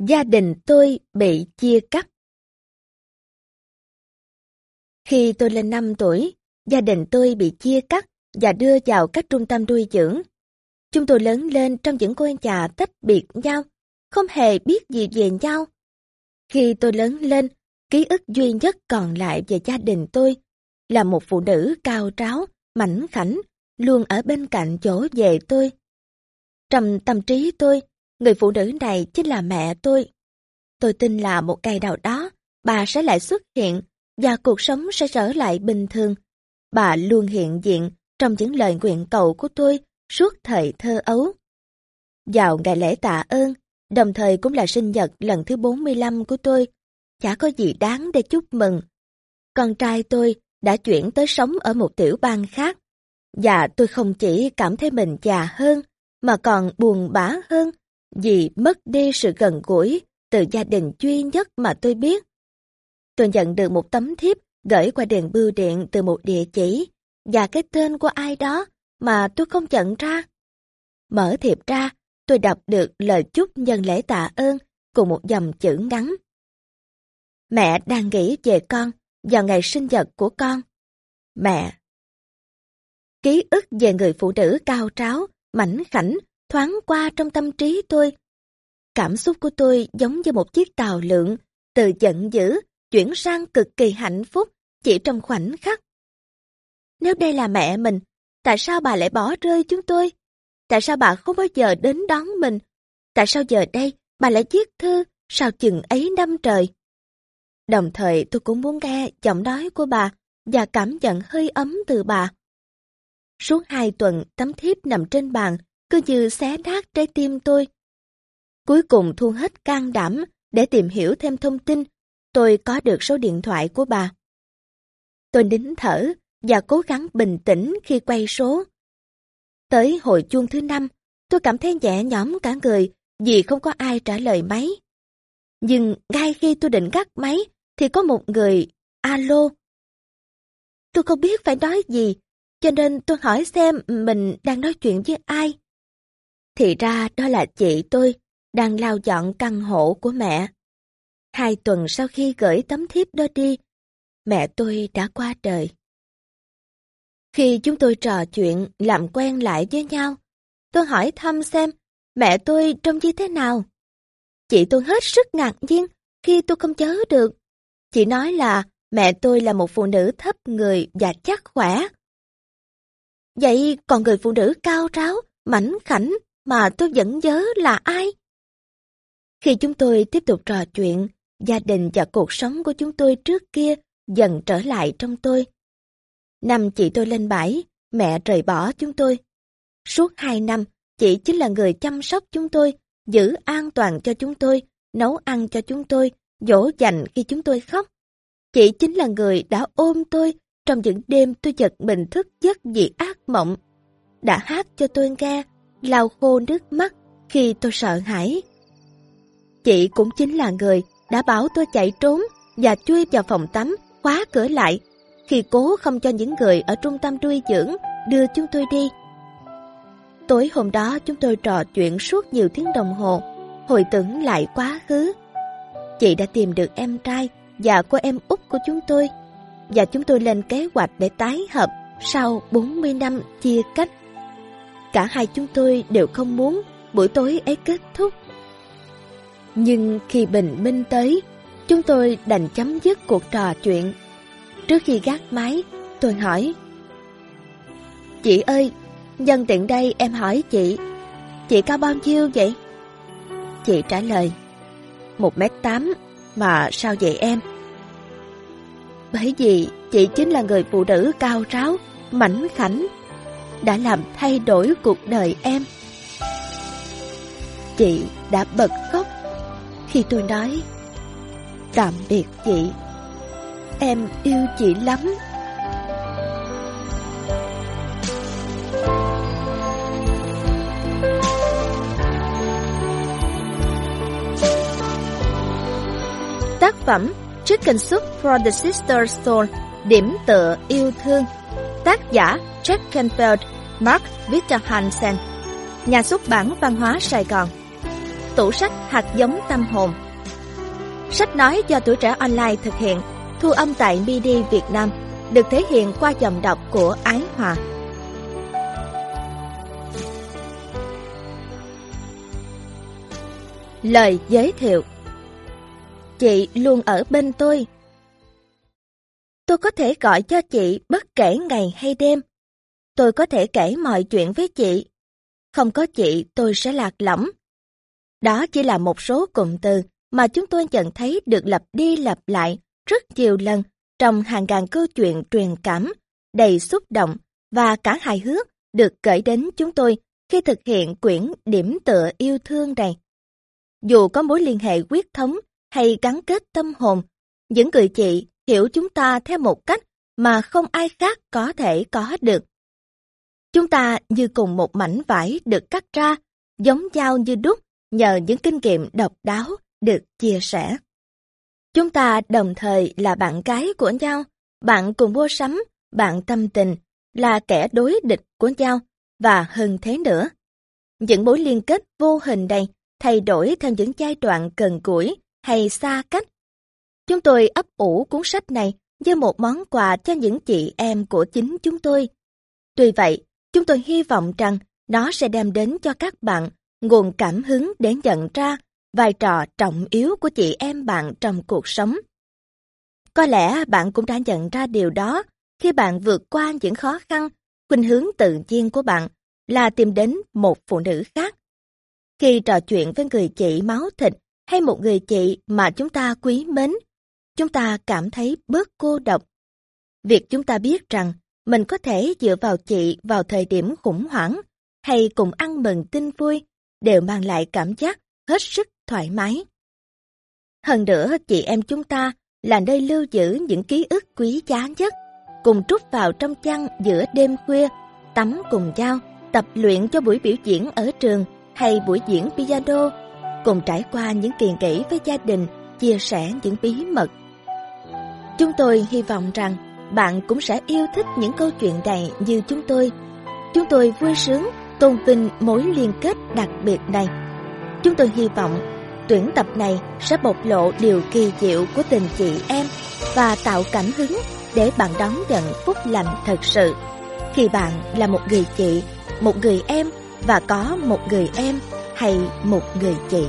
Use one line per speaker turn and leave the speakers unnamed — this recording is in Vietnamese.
Gia đình tôi bị chia cắt. Khi tôi lên 5 tuổi, gia đình tôi bị chia cắt và đưa vào các trung tâm nuôi dưỡng. Chúng tôi lớn lên trong những ngôi nhà tách biệt nhau, không hề biết gì về nhau. Khi tôi lớn lên, ký ức duy nhất còn lại về gia đình tôi là một phụ nữ cao tráo, mảnh khảnh, luôn ở bên cạnh chỗ về tôi. Trong tâm trí tôi, người phụ nữ này chính là mẹ tôi. Tôi tin là một ngày nào đó, bà sẽ lại xuất hiện và cuộc sống sẽ trở lại bình thường. Bà luôn hiện diện trong những lời nguyện cầu của tôi suốt thời thơ ấu. Vào ngày lễ tạ ơn, đồng thời cũng là sinh nhật lần thứ 45 của tôi, chả có gì đáng để chúc mừng. Con trai tôi đã chuyển tới sống ở một tiểu bang khác, và tôi không chỉ cảm thấy mình già hơn, mà còn buồn bã hơn vì mất đi sự gần gũi từ gia đình duy nhất mà tôi biết. Tôi nhận được một tấm thiếp gửi qua đèn bưu điện từ một địa chỉ và cái tên của ai đó mà tôi không nhận ra. Mở thiệp ra, tôi đọc được lời chúc nhân lễ tạ ơn cùng một dòng chữ ngắn. Mẹ đang nghĩ về con vào ngày sinh nhật của con. Mẹ. Ký ức về người phụ nữ cao tráo, mảnh khảnh, thoáng qua trong tâm trí tôi. Cảm xúc của tôi giống như một chiếc tàu lượn từ giận dữ, chuyển sang cực kỳ hạnh phúc chỉ trong khoảnh khắc. Nếu đây là mẹ mình, tại sao bà lại bỏ rơi chúng tôi? Tại sao bà không bao giờ đến đón mình? Tại sao giờ đây bà lại viết thư sau chừng ấy năm trời? Đồng thời tôi cũng muốn nghe giọng nói của bà và cảm nhận hơi ấm từ bà. Suốt hai tuần tấm thiếp nằm trên bàn cứ như xé nát trái tim tôi. Cuối cùng thu hết can đảm để tìm hiểu thêm thông tin, tôi có được số điện thoại của bà. Tôi nín thở và cố gắng bình tĩnh khi quay số. Tới hồi chuông thứ năm, tôi cảm thấy nhẹ nhõm cả người vì không có ai trả lời máy. Nhưng ngay khi tôi định gắt máy thì có một người alo. Tôi không biết phải nói gì, cho nên tôi hỏi xem mình đang nói chuyện với ai. Thì ra đó là chị tôi, đang lao dọn căn hộ của mẹ. Hai tuần sau khi gửi tấm thiếp đó đi, mẹ tôi đã qua đời. Khi chúng tôi trò chuyện, làm quen lại với nhau, tôi hỏi thăm xem mẹ tôi trông như thế nào. Chị tôi hết sức ngạc nhiên khi tôi không chớ được. Chị nói là mẹ tôi là một phụ nữ thấp người và chắc khỏe. Vậy còn người phụ nữ cao ráo, mảnh khảnh mà tôi vẫn nhớ là ai? Khi chúng tôi tiếp tục trò chuyện, gia đình và cuộc sống của chúng tôi trước kia dần trở lại trong tôi. Năm chị tôi lên bãi, mẹ rời bỏ chúng tôi. Suốt hai năm, chị chính là người chăm sóc chúng tôi, giữ an toàn cho chúng tôi, nấu ăn cho chúng tôi, dỗ dành khi chúng tôi khóc. Chị chính là người đã ôm tôi trong những đêm tôi giật mình thức giấc vì ác mộng. Đã hát cho tôi nghe, lau khô nước mắt khi tôi sợ hãi. Chị cũng chính là người đã bảo tôi chạy trốn và chui vào phòng tắm, khóa cửa lại khi cố không cho những người ở trung tâm nuôi dưỡng đưa chúng tôi đi. Tối hôm đó chúng tôi trò chuyện suốt nhiều tiếng đồng hồ, hồi tưởng lại quá khứ. Chị đã tìm được em trai và cô em út của chúng tôi, và chúng tôi lên kế hoạch để tái hợp sau 40 năm chia cách. Cả hai chúng tôi đều không muốn buổi tối ấy kết thúc. Nhưng khi bình minh tới, chúng tôi đành chấm dứt cuộc trò chuyện. Trước khi gác máy, tôi hỏi Chị ơi, nhân tiện đây em hỏi chị Chị cao bao nhiêu vậy? Chị trả lời một mét tám mà sao vậy em? Bởi vì chị chính là người phụ nữ cao ráo, mảnh khảnh đã làm thay đổi cuộc đời em. Chị đã bật khóc khi tôi nói, Tạm biệt chị, Em yêu chị lắm. Tác phẩm Chicken Soup for the Sister Soul Điểm tựa yêu thương. Tác giả Jack Canfield Mark Victor Hansen Nhà xuất bản văn hóa Sài Gòn tủ sách hạt giống tâm hồn. Sách nói do tuổi trẻ online thực hiện, thu âm tại MIDI Việt Nam, được thể hiện qua dòng đọc của Ái Hòa. Lời giới thiệu Chị luôn ở bên tôi. Tôi có thể gọi cho chị bất kể ngày hay đêm. Tôi có thể kể mọi chuyện với chị. Không có chị tôi sẽ lạc lõng. Đó chỉ là một số cụm từ mà chúng tôi nhận thấy được lặp đi lặp lại rất nhiều lần trong hàng ngàn câu chuyện truyền cảm, đầy xúc động và cả hài hước được gửi đến chúng tôi khi thực hiện quyển điểm tựa yêu thương này. Dù có mối liên hệ quyết thống hay gắn kết tâm hồn, những người chị hiểu chúng ta theo một cách mà không ai khác có thể có được. Chúng ta như cùng một mảnh vải được cắt ra, giống nhau như đúc nhờ những kinh nghiệm độc đáo được chia sẻ. Chúng ta đồng thời là bạn gái của nhau, bạn cùng mua sắm, bạn tâm tình, là kẻ đối địch của nhau, và hơn thế nữa. Những mối liên kết vô hình này thay đổi theo những giai đoạn cần củi hay xa cách. Chúng tôi ấp ủ cuốn sách này như một món quà cho những chị em của chính chúng tôi. Tuy vậy, chúng tôi hy vọng rằng nó sẽ đem đến cho các bạn nguồn cảm hứng để nhận ra vai trò trọng yếu của chị em bạn trong cuộc sống. Có lẽ bạn cũng đã nhận ra điều đó khi bạn vượt qua những khó khăn, khuynh hướng tự nhiên của bạn là tìm đến một phụ nữ khác. Khi trò chuyện với người chị máu thịt hay một người chị mà chúng ta quý mến, chúng ta cảm thấy bớt cô độc. Việc chúng ta biết rằng mình có thể dựa vào chị vào thời điểm khủng hoảng hay cùng ăn mừng tin vui đều mang lại cảm giác hết sức thoải mái. Hơn nữa, chị em chúng ta là nơi lưu giữ những ký ức quý giá nhất, cùng trút vào trong chăn giữa đêm khuya, tắm cùng nhau, tập luyện cho buổi biểu diễn ở trường hay buổi diễn piano, cùng trải qua những kỳ nghỉ với gia đình, chia sẻ những bí mật. Chúng tôi hy vọng rằng bạn cũng sẽ yêu thích những câu chuyện này như chúng tôi. Chúng tôi vui sướng tôn vinh mối liên kết đặc biệt này. Chúng tôi hy vọng tuyển tập này sẽ bộc lộ điều kỳ diệu của tình chị em và tạo cảm hứng để bạn đón nhận phúc lành thật sự. Khi bạn là một người chị, một người em và có một người em hay một người chị.